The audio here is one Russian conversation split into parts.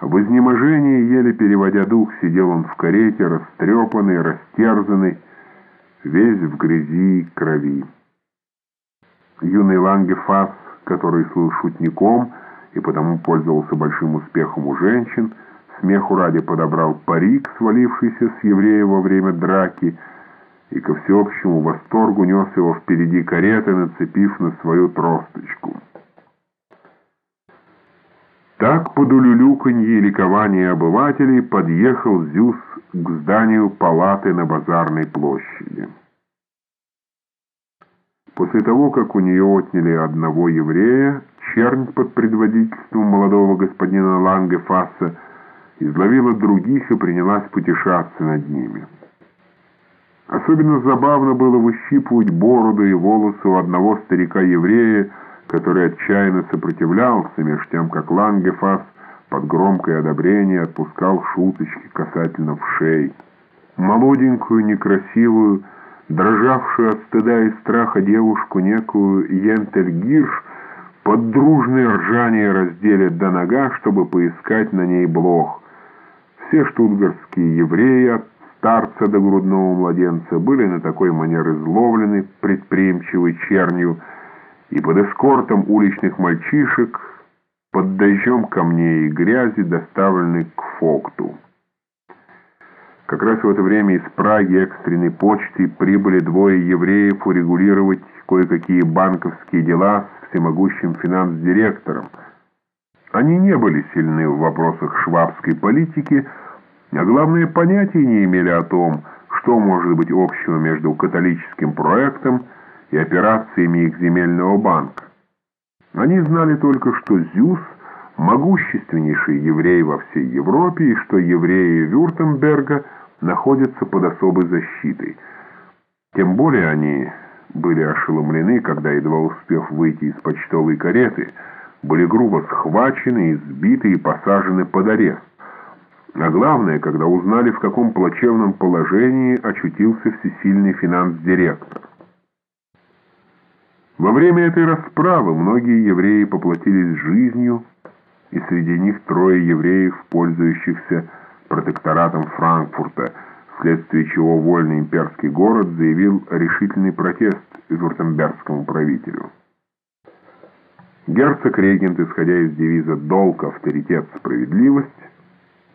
В изнеможении, еле переводя дух, сидел он в карете, растрепанный, растерзанный, весь в грязи и крови. Юный Лангефас, который слыл шутником и потому пользовался большим успехом у женщин, смеху ради подобрал парик, свалившийся с еврея во время драки, и ко всеобщему восторгу нес его впереди кареты, нацепив на свою тросточку. Так под улюлюканье и ликование обывателей подъехал Зюс к зданию палаты на базарной площади. После того, как у нее отняли одного еврея, чернь под предводительством молодого господина Лангефаса изловила других и принялась потешаться над ними. Особенно забавно было выщипывать бороду и волосы у одного старика-еврея, который отчаянно сопротивлялся, меж тем, как Лангефас под громкое одобрение отпускал шуточки касательно вшей. Молоденькую, некрасивую, дрожавшую от стыда и страха девушку, некую Йентельгирш, под дружное ржание разделят до нога, чтобы поискать на ней блох. Все штутгарские евреи, от старца до грудного младенца, были на такой манер изловлены предприимчивой чернью, и под эскортом уличных мальчишек, под дождем камней и грязи доставлены к Фокту. Как раз в это время из Праги экстренной почты прибыли двое евреев урегулировать кое-какие банковские дела с всемогущим финанс-директором. Они не были сильны в вопросах швабской политики, а главное, понятия не имели о том, что может быть общего между католическим проектом операциями их земельного банка. Они знали только, что Зюс – могущественнейший еврей во всей Европе и что евреи Вюртемберга находятся под особой защитой. Тем более они были ошеломлены, когда, едва успев выйти из почтовой кареты, были грубо схвачены, избиты и посажены под арест. А главное, когда узнали, в каком плачевном положении очутился всесильный финанс-директор. Во время этой расправы многие евреи поплатились жизнью, и среди них трое евреев, пользующихся протекторатом Франкфурта, вследствие чего вольный имперский город заявил решительный протест вюртембергскому правителю. Герцог-регент, исходя из девиза «Долг, авторитет, справедливость»,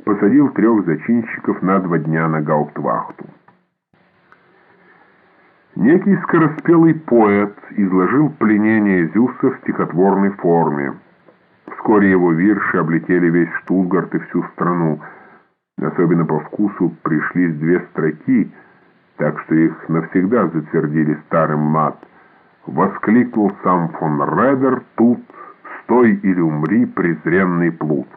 посадил трех зачинщиков на два дня на гауптвахту. Некий скороспелый поэт изложил пленение Зюса в стихотворной форме. Вскоре его вирши облетели весь Штутгарт и всю страну. Особенно по вкусу пришлись две строки, так что их навсегда затвердили старым мат. Воскликнул сам фон Редер тут «Стой или умри, презренный плут».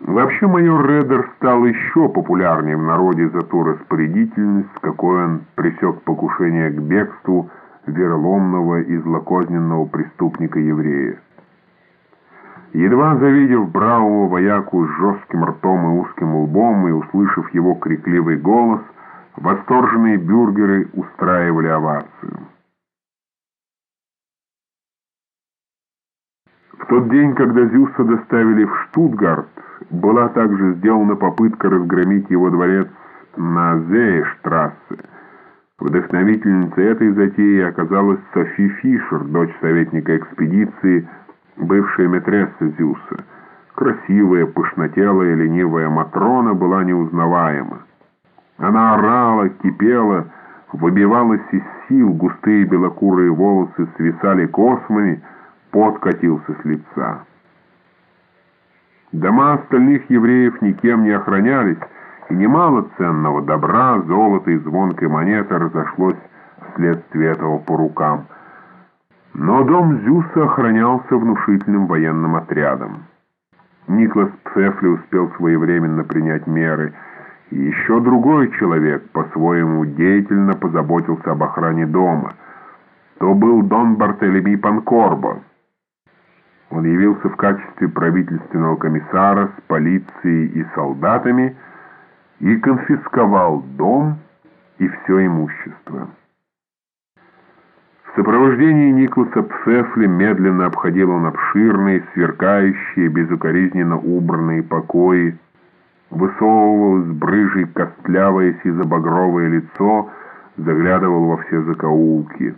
Вообще майор Редер стал еще популярнее в народе за ту распорядительность, с какой он пресек покушение к бегству вероломного и злокозненного преступника-еврея. Едва завидев бравого вояку с жестким ртом и узким лбом и услышав его крикливый голос, восторженные бюргеры устраивали овацию. В тот день, когда Зюса доставили в Штутгарт, была также сделана попытка разгромить его дворец на Зеештрассе. Вдохновительницей этой затеи оказалась Софи Фишер, дочь советника экспедиции, бывшая матресса Зюса. Красивая, пышнотелая, ленивая Матрона была неузнаваема. Она орала, кипела, выбивалась из сил, густые белокурые волосы свисали космами, пот катился с лица. Дома остальных евреев никем не охранялись, и немало ценного добра, золота и звонкой монеты разошлось вследствие этого по рукам. Но дом Зюса охранялся внушительным военным отрядом. Никлас Пфефли успел своевременно принять меры, и еще другой человек по-своему деятельно позаботился об охране дома. То был Дон Бартелеми Панкорбо. Он явился в качестве правительственного комиссара с полицией и солдатами и конфисковал дом и все имущество. В сопровождении Никласа Пфефли медленно обходил он обширные, сверкающие, безукоризненно убранные покои, высовывал с брыжей костлявое сизо-багровое лицо, заглядывал во все закоулки.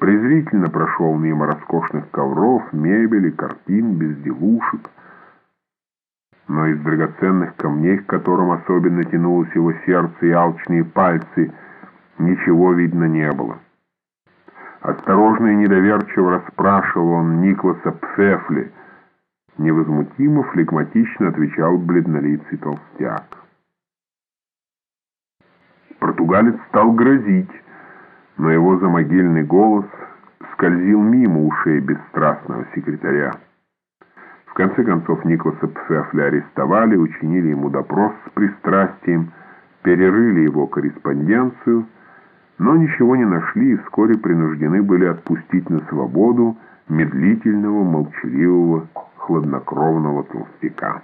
Презрительно прошел мимо роскошных ковров, мебели, картин, безделушек. Но из драгоценных камней, к которым особенно тянулось его сердце и алчные пальцы, ничего видно не было. Осторожно и недоверчиво расспрашивал он Никласа Пфефли. Невозмутимо, флегматично отвечал бледнолицый толстяк. Португалец стал грозить, но его замогильный голос скользил мимо ушей бесстрастного секретаря. В конце концов Николаса Пфефля арестовали, учинили ему допрос с пристрастием, перерыли его корреспонденцию, но ничего не нашли и вскоре принуждены были отпустить на свободу медлительного, молчаливого, хладнокровного толстяка.